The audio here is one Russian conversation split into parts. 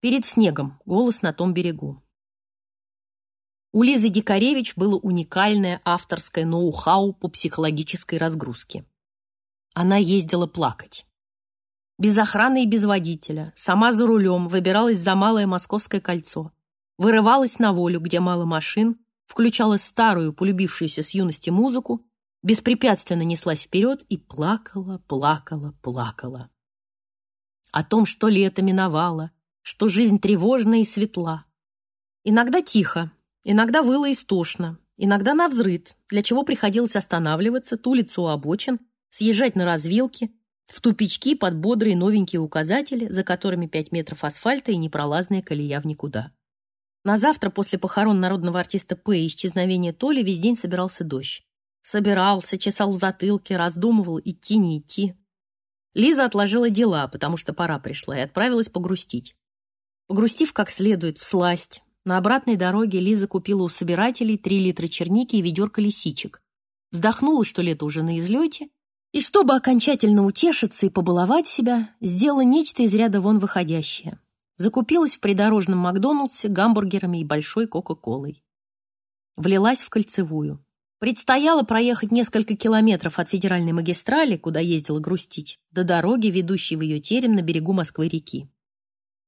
Перед снегом. Голос на том берегу. У Лизы Дикаревич было уникальное авторское ноу-хау по психологической разгрузке. Она ездила плакать. Без охраны и без водителя, сама за рулем, выбиралась за Малое Московское кольцо, вырывалась на волю, где мало машин, включала старую, полюбившуюся с юности музыку, беспрепятственно неслась вперед и плакала, плакала, плакала. О том, что лето миновало, что жизнь тревожна и светла. Иногда тихо, иногда выло истошно, иногда навзрыд, для чего приходилось останавливаться, тулиться у обочин, съезжать на развилки, в тупички под бодрые новенькие указатели, за которыми пять метров асфальта и непролазная колея в никуда. На завтра после похорон народного артиста П. и исчезновения Толи весь день собирался дождь. Собирался, чесал затылки, раздумывал, идти, не идти. Лиза отложила дела, потому что пора пришла, и отправилась погрустить. Погрустив как следует, в сласть, на обратной дороге Лиза купила у собирателей три литра черники и ведерко лисичек. Вздохнула, что лето уже на излете, и чтобы окончательно утешиться и побаловать себя, сделала нечто из ряда вон выходящее. Закупилась в придорожном Макдоналдсе гамбургерами и большой Кока-Колой. Влилась в кольцевую. Предстояло проехать несколько километров от федеральной магистрали, куда ездила грустить, до дороги, ведущей в ее терем на берегу Москвы-реки.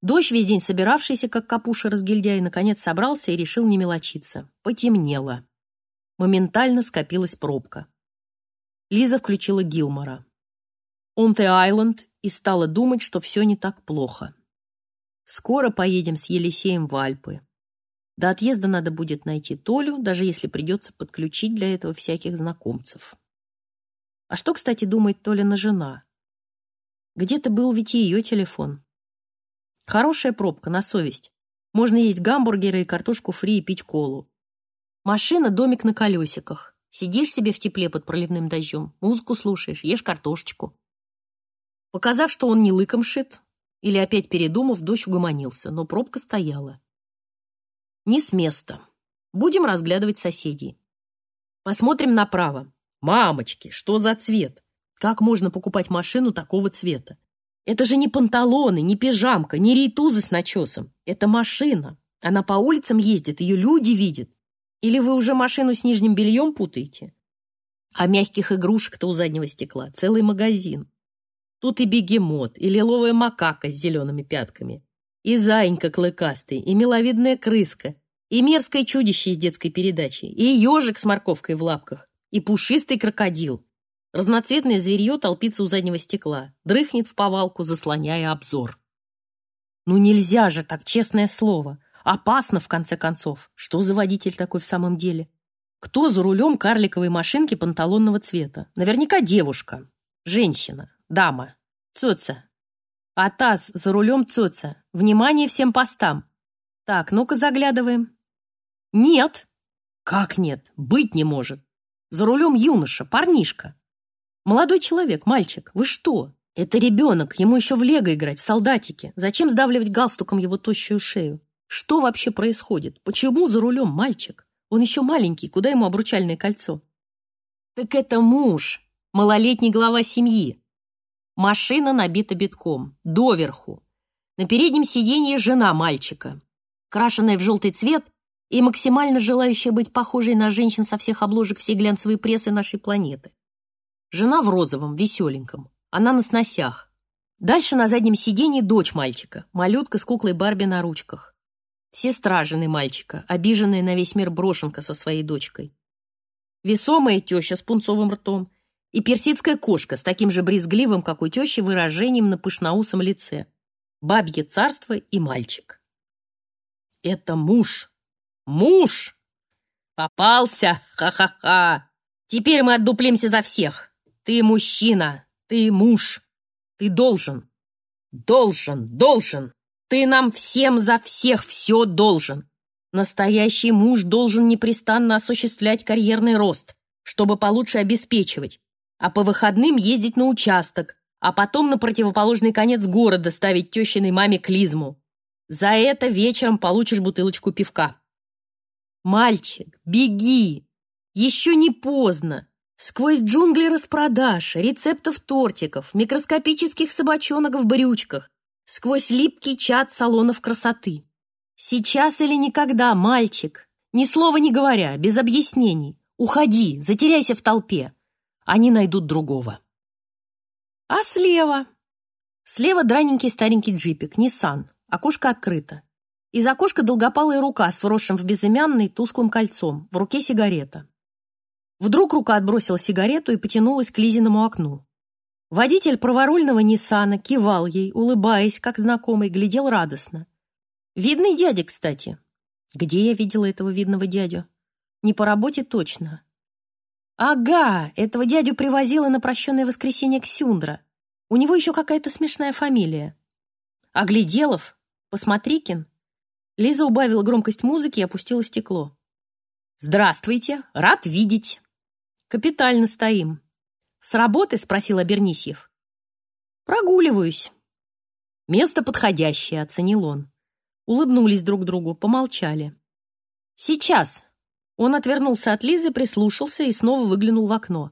Дождь, весь день собиравшийся, как капуша разгильдяй, наконец собрался и решил не мелочиться. Потемнело. Моментально скопилась пробка. Лиза включила Гилмора. «On the Island» и стала думать, что все не так плохо. Скоро поедем с Елисеем в Альпы. До отъезда надо будет найти Толю, даже если придется подключить для этого всяких знакомцев. А что, кстати, думает Толина жена? Где-то был ведь и ее телефон. Хорошая пробка, на совесть. Можно есть гамбургеры и картошку фри и пить колу. Машина — домик на колесиках. Сидишь себе в тепле под проливным дождем, музыку слушаешь, ешь картошечку. Показав, что он не лыком шит, или опять передумав, дождь угомонился, но пробка стояла. Не с места. Будем разглядывать соседей. Посмотрим направо. Мамочки, что за цвет? Как можно покупать машину такого цвета? Это же не панталоны, не пижамка, не рейтузы с начесом. Это машина. Она по улицам ездит, ее люди видят. Или вы уже машину с нижним бельем путаете? А мягких игрушек-то у заднего стекла целый магазин. Тут и бегемот, и лиловая макака с зелеными пятками, и заинька клыкастый, и миловидная крыска, и мерзкое чудище из детской передачи, и ежик с морковкой в лапках, и пушистый крокодил, Разноцветное зверье толпится у заднего стекла, дрыхнет в повалку, заслоняя обзор. Ну нельзя же так, честное слово. Опасно, в конце концов. Что за водитель такой в самом деле? Кто за рулем карликовой машинки панталонного цвета? Наверняка девушка. Женщина. Дама. Цоца. Атас за рулем Цоца. Внимание всем постам. Так, ну-ка заглядываем. Нет. Как нет? Быть не может. За рулем юноша, парнишка. Молодой человек, мальчик, вы что? Это ребенок, ему еще в лего играть, в солдатике. Зачем сдавливать галстуком его тощую шею? Что вообще происходит? Почему за рулем мальчик? Он еще маленький, куда ему обручальное кольцо? Так это муж, малолетний глава семьи. Машина набита битком, доверху. На переднем сиденье жена мальчика, крашенная в желтый цвет и максимально желающая быть похожей на женщин со всех обложек всей глянцевой прессы нашей планеты. Жена в розовом, веселеньком. Она на сносях. Дальше на заднем сиденье дочь мальчика, малютка с куклой Барби на ручках. Сестра жены мальчика, обиженная на весь мир брошенка со своей дочкой. Весомая теща с пунцовым ртом и персидская кошка с таким же брезгливым, как у тещи, выражением на пышноусом лице. Бабье царство и мальчик. Это муж. Муж! Попался! Ха-ха-ха! Теперь мы отдуплимся за всех. Ты мужчина, ты муж, ты должен, должен, должен. Ты нам всем за всех все должен. Настоящий муж должен непрестанно осуществлять карьерный рост, чтобы получше обеспечивать, а по выходным ездить на участок, а потом на противоположный конец города ставить тещиной маме клизму. За это вечером получишь бутылочку пивка. Мальчик, беги! Еще не поздно. Сквозь джунгли распродаж, рецептов тортиков, микроскопических собачонок в брючках, сквозь липкий чад салонов красоты. Сейчас или никогда, мальчик, ни слова не говоря, без объяснений. Уходи, затеряйся в толпе. Они найдут другого. А слева? Слева драненький старенький джипик, Nissan. Окошко открыто. Из окошка долгопалая рука с вросшим в безымянный тусклым кольцом. В руке сигарета. Вдруг рука отбросила сигарету и потянулась к Лизиному окну. Водитель праворульного Ниссана кивал ей, улыбаясь, как знакомый, глядел радостно. Видный дядя, кстати. Где я видела этого видного дядю? Не по работе точно. Ага, этого дядю привозила на прощенное воскресенье Ксюндра. У него еще какая-то смешная фамилия. Огляделов? Посмотрикин? Лиза убавила громкость музыки и опустила стекло. «Здравствуйте! Рад видеть!» «Капитально стоим. «С работы?» — спросил Абернисьев. «Прогуливаюсь». «Место подходящее», — оценил он. Улыбнулись друг другу, помолчали. «Сейчас». Он отвернулся от Лизы, прислушался и снова выглянул в окно.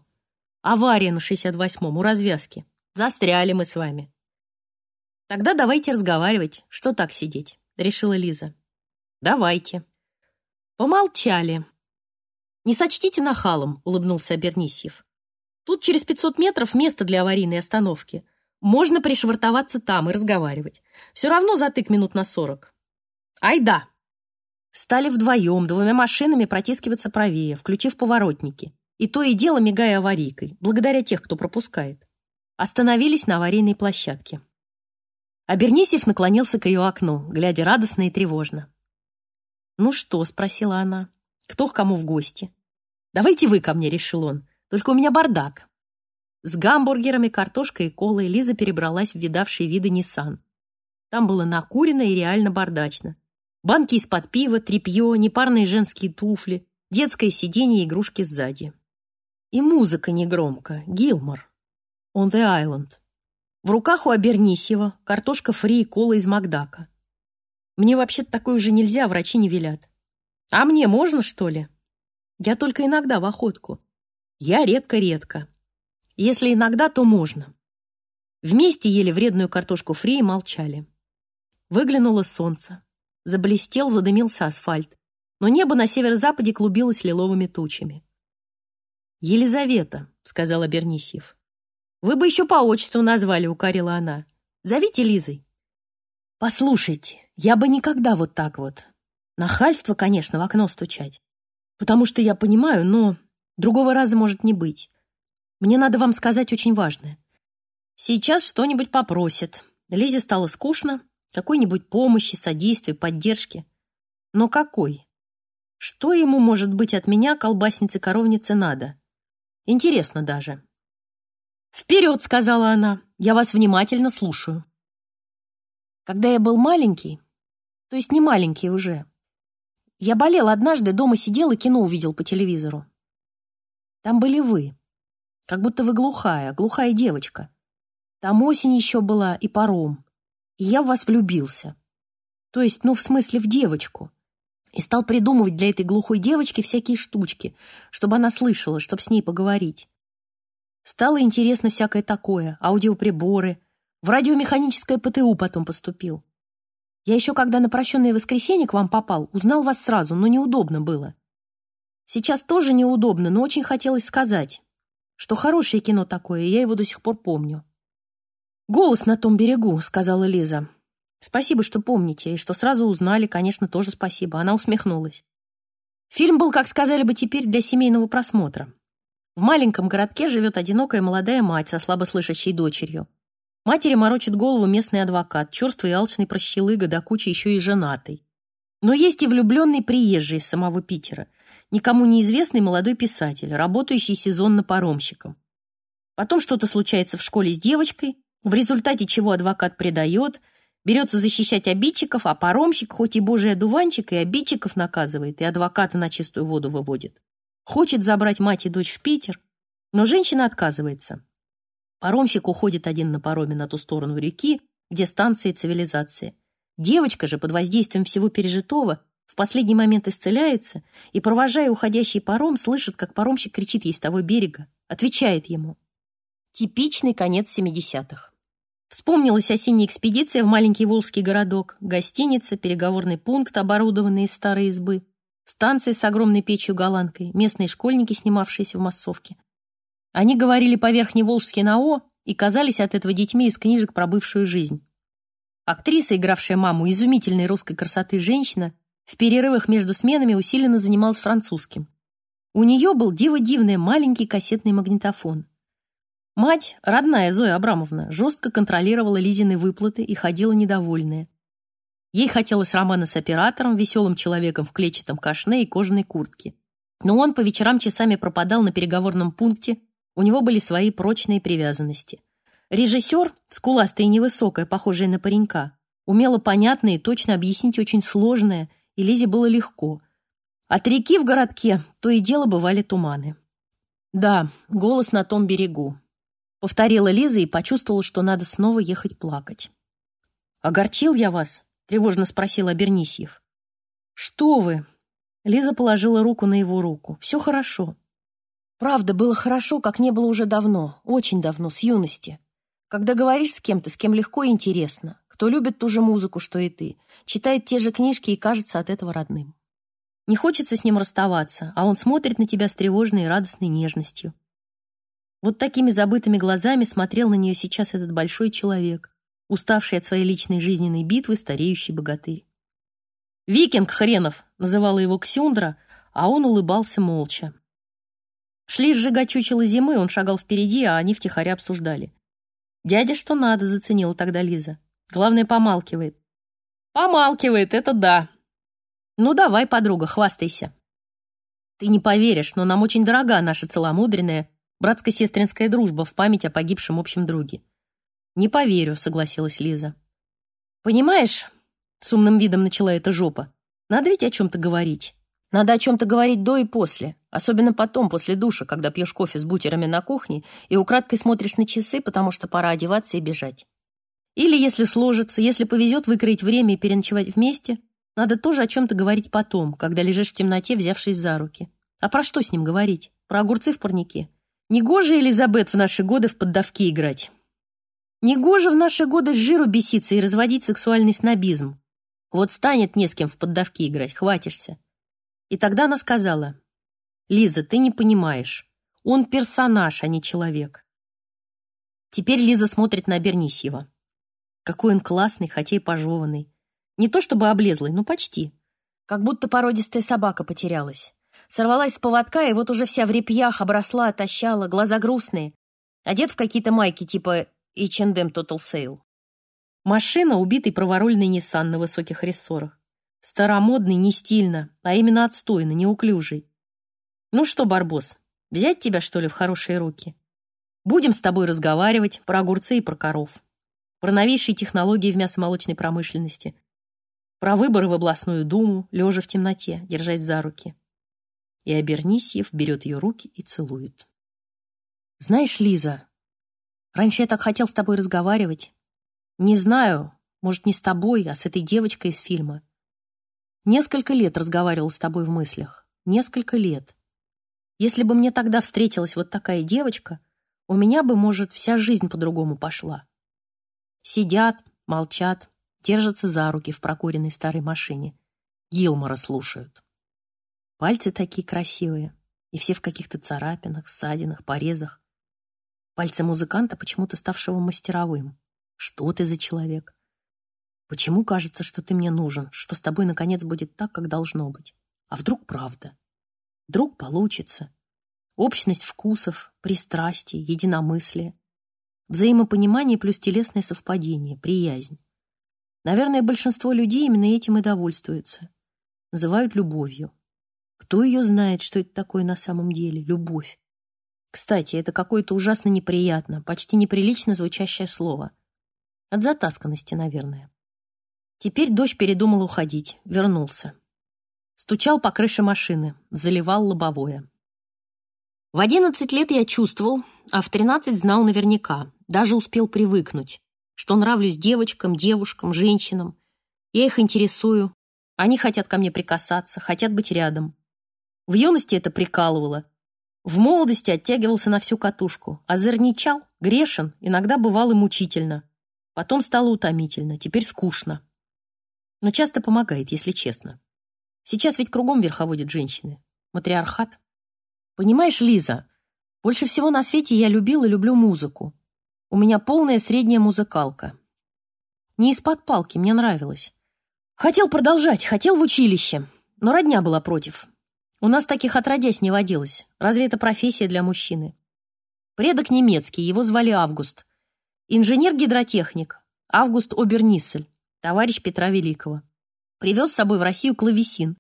«Авария на 68-м, у развязки. Застряли мы с вами». «Тогда давайте разговаривать. Что так сидеть?» — решила Лиза. «Давайте». Помолчали. «Не сочтите нахалом», — улыбнулся Абернисьев. Тут через 500 метров место для аварийной остановки. Можно пришвартоваться там и разговаривать. Все равно затык минут на 40. Ай да! Стали вдвоем, двумя машинами протискиваться правее, включив поворотники. И то и дело мигая аварийкой, благодаря тех, кто пропускает. Остановились на аварийной площадке. Абернисев наклонился к ее окну, глядя радостно и тревожно. «Ну что?» — спросила она. «Кто к кому в гости?» «Давайте вы ко мне», — решил он. Только у меня бардак. С гамбургерами, картошкой и колой Лиза перебралась в видавшие виды Ниссан. Там было накурено и реально бардачно. Банки из-под пива, тряпье, непарные женские туфли, детское сиденье и игрушки сзади. И музыка негромко, Гилмор. On the Island. В руках у Абернисьева картошка фри и кола из Макдака. Мне вообще-то такое уже нельзя, врачи не велят. А мне можно, что ли? Я только иногда в охотку. Я редко-редко. Если иногда, то можно. Вместе ели вредную картошку фри и молчали. Выглянуло солнце. Заблестел, задымился асфальт. Но небо на северо-западе клубилось лиловыми тучами. «Елизавета», — сказала Бернисьев. «Вы бы еще по отчеству назвали», — укорила она. «Зовите Лизой». «Послушайте, я бы никогда вот так вот. Нахальство, конечно, в окно стучать. Потому что я понимаю, но Другого раза может не быть. Мне надо вам сказать очень важное. Сейчас что-нибудь попросит. Лизе стало скучно. Какой-нибудь помощи, содействия, поддержки. Но какой? Что ему, может быть, от меня, колбасницы-коровницы, надо? Интересно даже. «Вперед!» — сказала она. «Я вас внимательно слушаю». Когда я был маленький, то есть не маленький уже, я болел однажды, дома сидел и кино увидел по телевизору. Там были вы. Как будто вы глухая, глухая девочка. Там осень еще была и паром. И я в вас влюбился. То есть, ну, в смысле, в девочку. И стал придумывать для этой глухой девочки всякие штучки, чтобы она слышала, чтобы с ней поговорить. Стало интересно всякое такое, аудиоприборы. В радиомеханическое ПТУ потом поступил. Я еще, когда на прощенное воскресенье к вам попал, узнал вас сразу, но неудобно было. Сейчас тоже неудобно, но очень хотелось сказать, что хорошее кино такое, и я его до сих пор помню. «Голос на том берегу», — сказала Лиза. «Спасибо, что помните, и что сразу узнали, конечно, тоже спасибо». Она усмехнулась. Фильм был, как сказали бы теперь, для семейного просмотра. В маленьком городке живет одинокая молодая мать со слабослышащей дочерью. Матери морочит голову местный адвокат, черствый и алчный прощелыга, до кучи еще и женатый. Но есть и влюбленный приезжий из самого Питера — никому неизвестный молодой писатель, работающий сезонно паромщиком. Потом что-то случается в школе с девочкой, в результате чего адвокат предает, берется защищать обидчиков, а паромщик, хоть и божий одуванчик, и обидчиков наказывает, и адвоката на чистую воду выводит. Хочет забрать мать и дочь в Питер, но женщина отказывается. Паромщик уходит один на пароме на ту сторону реки, где станции цивилизации. Девочка же под воздействием всего пережитого в последний момент исцеляется и, провожая уходящий паром, слышит, как паромщик кричит ей с того берега, отвечает ему. Типичный конец 70-х. Вспомнилась осенняя экспедиция в маленький волжский городок, гостиница, переговорный пункт, оборудованный из старой избы, станция с огромной печью-голландкой, местные школьники, снимавшиеся в массовке. Они говорили по-верхневолжски на «о» и казались от этого детьми из книжек про бывшую жизнь. Актриса, игравшая маму, изумительной русской красоты женщина, в перерывах между сменами усиленно занималась французским. У нее был диво-дивный маленький кассетный магнитофон. Мать, родная Зоя Абрамовна, жестко контролировала Лизины выплаты и ходила недовольная. Ей хотелось романа с оператором, веселым человеком в клетчатом кашне и кожаной куртке. Но он по вечерам часами пропадал на переговорном пункте, у него были свои прочные привязанности. Режиссер, скуластая и невысокая, похожая на паренька, умела понятно и точно объяснить очень сложное, и Лизе было легко. От реки в городке то и дело бывали туманы. Да, голос на том берегу. Повторила Лиза и почувствовала, что надо снова ехать плакать. «Огорчил я вас?» — тревожно спросил Абернисьев. «Что вы?» Лиза положила руку на его руку. «Все хорошо». Правда, было хорошо, как не было уже давно, очень давно, с юности. Когда говоришь с кем-то, с кем легко и интересно, кто любит ту же музыку, что и ты, читает те же книжки и кажется от этого родным. Не хочется с ним расставаться, а он смотрит на тебя с тревожной и радостной нежностью. Вот такими забытыми глазами смотрел на нее сейчас этот большой человек, уставший от своей личной жизненной битвы стареющий богатырь. «Викинг хренов!» — называла его Ксюндра, а он улыбался молча. Шли сжигать чучело зимы, он шагал впереди, а они втихаря обсуждали. «Дядя что надо», — заценила тогда Лиза. «Главное, помалкивает». «Помалкивает, это да». «Ну давай, подруга, хвастайся». «Ты не поверишь, но нам очень дорога наша целомудренная Братско-сестринская дружба в память о погибшем общем друге. «Не поверю», — согласилась Лиза. «Понимаешь», — с умным видом начала эта жопа, «надо ведь о чем-то говорить. Надо о чем-то говорить до и после, особенно потом, после душа, когда пьешь кофе с бутерами на кухне и украдкой смотришь на часы, потому что пора одеваться и бежать. Или, если сложится, если повезет выкроить время и переночевать вместе, надо тоже о чем-то говорить потом, когда лежишь в темноте, взявшись за руки. А про что с ним говорить? Про огурцы в парнике? Негоже, Элизабет, в наши годы в поддавки играть. Негоже в наши годы с жиру беситься и разводить сексуальный снобизм. Вот станет не с кем в поддавки играть, хватишься. И тогда она сказала, «Лиза, ты не понимаешь. Он персонаж, а не человек». Теперь Лиза смотрит на Бернисьева. Какой он классный, хотя и пожеванный. Не то чтобы облезлый, но почти. Как будто породистая собака потерялась. Сорвалась с поводка, и вот уже вся в репьях обросла, отощала, глаза грустные. Одет в какие-то майки типа H&M Total Sale. Машина — убитый праворульный Ниссан на высоких рессорах. Старомодный, не стильно, а именно отстойно, неуклюжий. Ну что, Барбос, взять тебя, что ли, в хорошие руки? Будем с тобой разговаривать про огурцы и про коров. Про новейшие технологии в мясомолочной промышленности. Про выборы в областную думу, лежа в темноте, держать за руки и Абернисьев берет ее руки и целует. «Знаешь, Лиза, раньше я так хотел с тобой разговаривать. Не знаю, может, не с тобой, а с этой девочкой из фильма. Несколько лет разговаривал с тобой в мыслях. Несколько лет. Если бы мне тогда встретилась вот такая девочка, у меня бы, может, вся жизнь по-другому пошла. Сидят, молчат, держатся за руки в прокуренной старой машине. Гилмора слушают. Пальцы такие красивые, и все в каких-то царапинах, ссадинах, порезах. Пальцы музыканта, почему-то ставшего мастеровым. Что ты за человек? Почему кажется, что ты мне нужен, что с тобой наконец будет так, как должно быть? А вдруг правда? Вдруг получится? Общность вкусов, пристрастий, единомыслие. Взаимопонимание плюс телесное совпадение, приязнь. Наверное, большинство людей именно этим и довольствуются. Называют любовью. Кто ее знает, что это такое на самом деле? Любовь. Кстати, это какое-то ужасно неприятно, почти неприлично звучащее слово. От затасканности, наверное. Теперь дождь передумал уходить, вернулся. Стучал по крыше машины, заливал лобовое. В одиннадцать лет я чувствовал, а в тринадцать знал наверняка, даже успел привыкнуть, что нравлюсь девочкам, девушкам, женщинам. Я их интересую, они хотят ко мне прикасаться, хотят быть рядом. В юности это прикалывало. В молодости оттягивался на всю катушку. Озорничал, грешен, иногда бывал и мучительно. Потом стало утомительно, теперь скучно. Но часто помогает, если честно. Сейчас ведь кругом верховодят женщины. Матриархат. Понимаешь, Лиза, больше всего на свете я любил и люблю музыку. У меня полная средняя музыкалка. Не из-под палки, мне нравилось. Хотел продолжать, хотел в училище, но родня была против. У нас таких отродясь не водилось. Разве это профессия для мужчины? Предок немецкий, его звали Август. Инженер-гидротехник Август Оберниссель, товарищ Петра Великого. Привез с собой в Россию клавесин.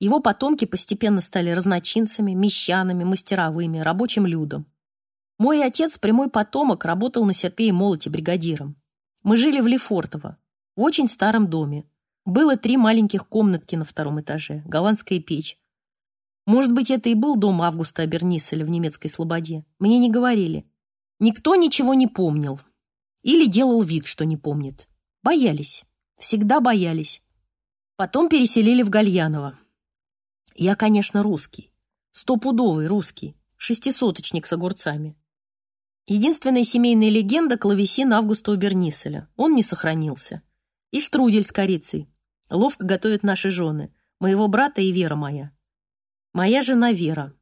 Его потомки постепенно стали разночинцами, мещанами, мастеровыми, рабочим людом. Мой отец, прямой потомок, работал на серпе и молоте бригадиром. Мы жили в Лефортово, в очень старом доме. Было три маленьких комнатки на втором этаже, голландская печь. Может быть, это и был дом Августа Аберниселя в немецкой Слободе. Мне не говорили. Никто ничего не помнил. Или делал вид, что не помнит. Боялись. Всегда боялись. Потом переселили в Гальяново. Я, конечно, русский. Стопудовый русский. Шестисоточник с огурцами. Единственная семейная легенда – клавесин Августа Уберниселя. Он не сохранился. И штрудель с корицей. Ловко готовят наши жены. Моего брата и Вера моя. Моя жена Вера.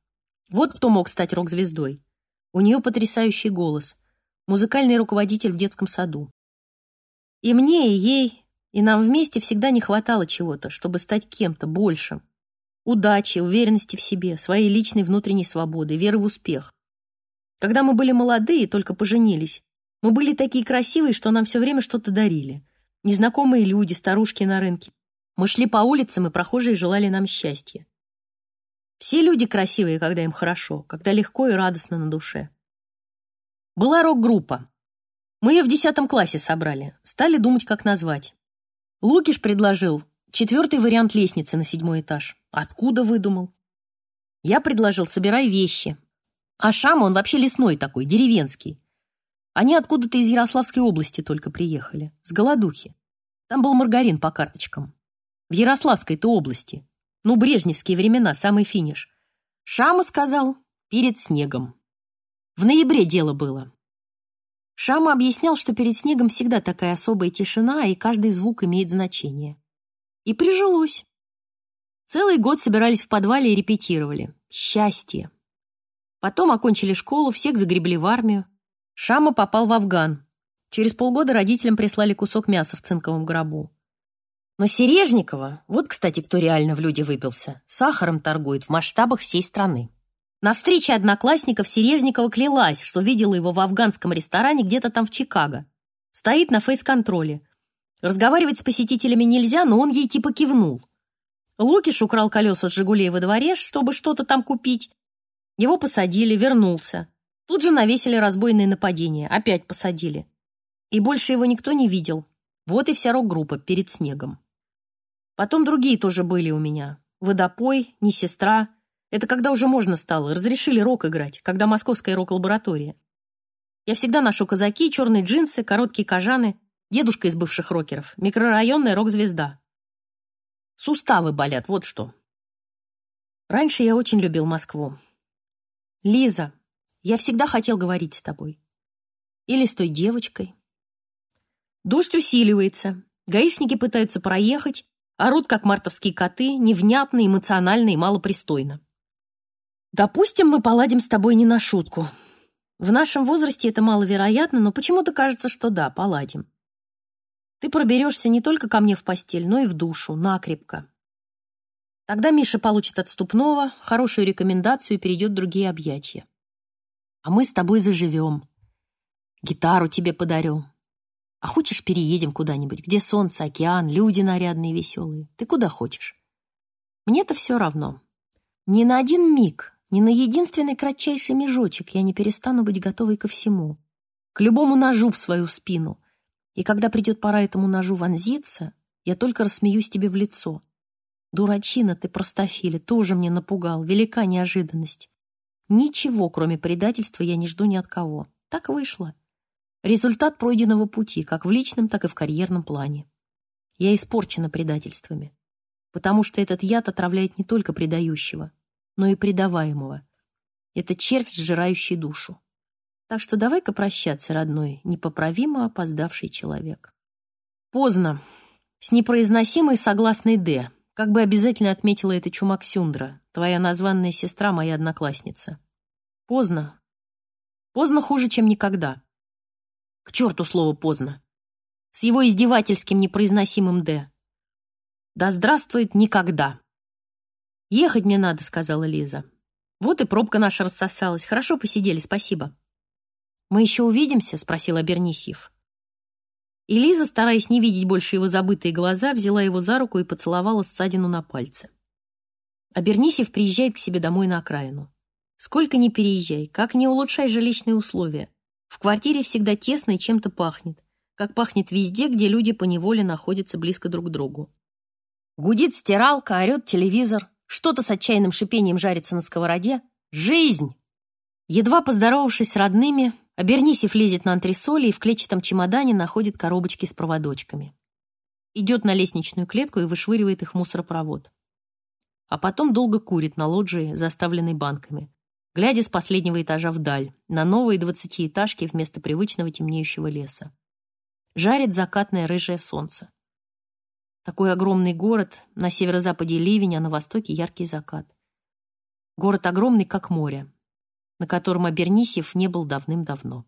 Вот кто мог стать рок-звездой. У нее потрясающий голос музыкальный руководитель в детском саду. И мне, и ей, и нам вместе всегда не хватало чего-то, чтобы стать кем-то большим. Удачи, уверенности в себе, своей личной внутренней свободы, веры в успех. Когда мы были молодые и только поженились, мы были такие красивые, что нам все время что-то дарили. Незнакомые люди, старушки на рынке. Мы шли по улицам, и прохожие желали нам счастья. Все люди красивые, когда им хорошо, когда легко и радостно на душе. Была рок-группа. Мы ее в десятом классе собрали. Стали думать, как назвать. Лукиш предложил четвертый вариант лестницы на седьмой этаж. Откуда выдумал? Я предложил «собирай вещи». А Шама, он вообще лесной такой, деревенский. Они откуда-то из Ярославской области только приехали, с голодухи. Там был маргарин по карточкам. В Ярославской-то области. Ну, брежневские времена, самый финиш. Шама сказал «перед снегом». В ноябре дело было. Шама объяснял, что перед снегом всегда такая особая тишина, и каждый звук имеет значение. И прижилось. Целый год собирались в подвале и репетировали. Счастье. Потом окончили школу, всех загребли в армию. Шама попал в Афган. Через полгода родителям прислали кусок мяса в цинковом гробу. Но Сережникова, вот, кстати, кто реально в люди выбился, сахаром торгует в масштабах всей страны. На встрече одноклассников Сережникова клялась, что видела его в афганском ресторане где-то там в Чикаго. Стоит на фейс-контроле. Разговаривать с посетителями нельзя, но он ей типа кивнул. Лукиш украл колеса «Жигулей» во дворе, чтобы что-то там купить. Его посадили, вернулся. Тут же навесили разбойные нападения, опять посадили. И больше его никто не видел. Вот и вся рок-группа перед снегом. Потом другие тоже были у меня. Водопой, не сестра, это когда уже можно стало, разрешили рок играть, когда московская рок-лаборатория. Я всегда ношу казаки, черные джинсы, короткие кожаны, дедушка из бывших рокеров, микрорайонная рок-звезда. Суставы болят, вот что. Раньше я очень любил Москву. Лиза, я всегда хотел говорить с тобой. Или с той девочкой. Дождь усиливается, гаишники пытаются проехать, орут, как мартовские коты, невнятно, эмоционально и малопристойно. Допустим, мы поладим с тобой не на шутку. В нашем возрасте это маловероятно, но почему-то кажется, что да, поладим. Ты проберешься не только ко мне в постель, но и в душу, накрепко. Тогда Миша получит отступного, хорошую рекомендацию и перейдет в другие объятия. А мы с тобой заживем. Гитару тебе подарю. А хочешь, переедем куда-нибудь, где солнце, океан, люди нарядные, веселые. Ты куда хочешь? Мне-то все равно. Ни на один миг ни на единственный кратчайший межочек я не перестану быть готовой ко всему. К любому ножу в свою спину. И когда придет пора этому ножу вонзиться, я только рассмеюсь тебе в лицо. Дурачина ты, простофиля, тоже мне напугал. Велика неожиданность. Ничего, кроме предательства, я не жду ни от кого. Так вышло. Результат пройденного пути, как в личном, так и в карьерном плане. Я испорчена предательствами. Потому что этот яд отравляет не только предающего, но и предаваемого. Это червь, сжирающий душу. Так что давай-ка прощаться, родной, непоправимо опоздавший человек. Поздно. С непроизносимой согласной «Д», как бы обязательно отметила это Чумак Сюндра, твоя названная сестра, моя одноклассница. Поздно. Поздно хуже, чем никогда. К черту слово «поздно». С его издевательским непроизносимым «Д». Да здравствует никогда. «Ехать мне надо», — сказала Лиза. «Вот и пробка наша рассосалась. Хорошо посидели, спасибо». «Мы еще увидимся?» — спросил Абернисьев. И Лиза, стараясь не видеть больше его забытые глаза, взяла его за руку и поцеловала ссадину на пальце. Абернисьев приезжает к себе домой на окраину. Сколько ни переезжай, как не улучшай жилищные условия. В квартире всегда тесно и чем-то пахнет, как пахнет везде, где люди поневоле находятся близко друг к другу. Гудит стиралка, орет телевизор, что-то с отчаянным шипением жарится на сковороде. Жизнь! Едва поздоровавшись с родными, Абернисев лезет на антресоли и в клетчатом чемодане находит коробочки с проводочками. Идет на лестничную клетку и вышвыривает их в мусоропровод. А потом долго курит на лоджии, заставленной банками, глядя с последнего этажа вдаль, на новые двадцатиэтажки вместо привычного темнеющего леса. Жарит закатное рыжее солнце. Такой огромный город, на северо-западе ливень, а на востоке яркий закат. Город огромный, как море, на котором Абернисьев не был давным-давно.